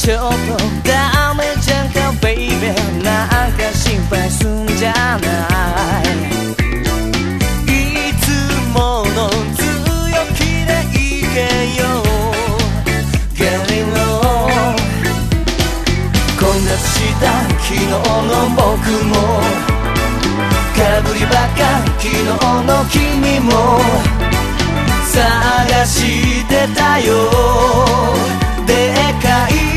ちょっとダメじゃんかベイベーなんか心配すんじゃないいつもの強気でいけよ。ゲリロ混雑した昨日の僕も。かぶりばか昨日の君も。探してたよ。でかい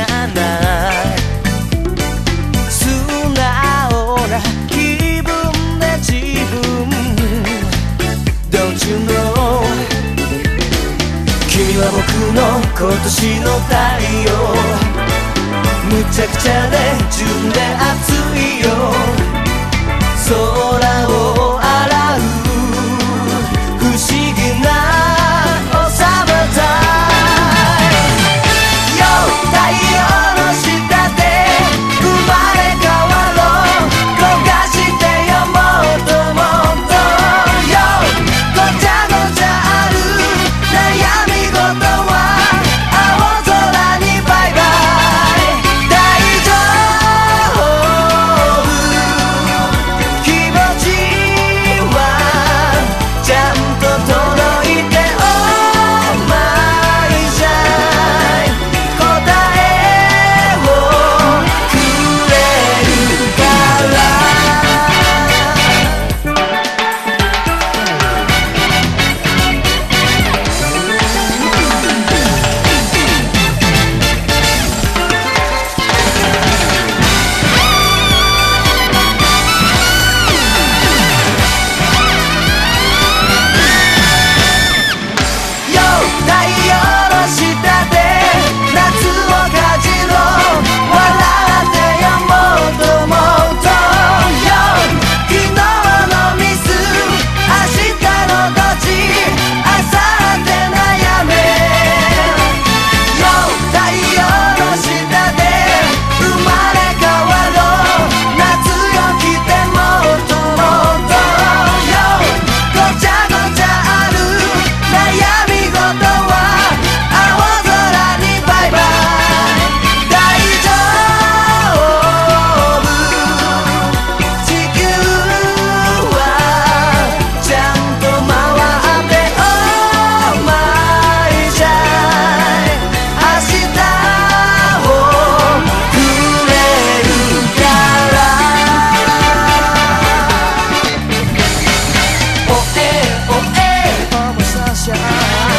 ゃない素直な気分で自分。Don't you know 君は僕の？今年の太陽。むちゃくちゃで純谢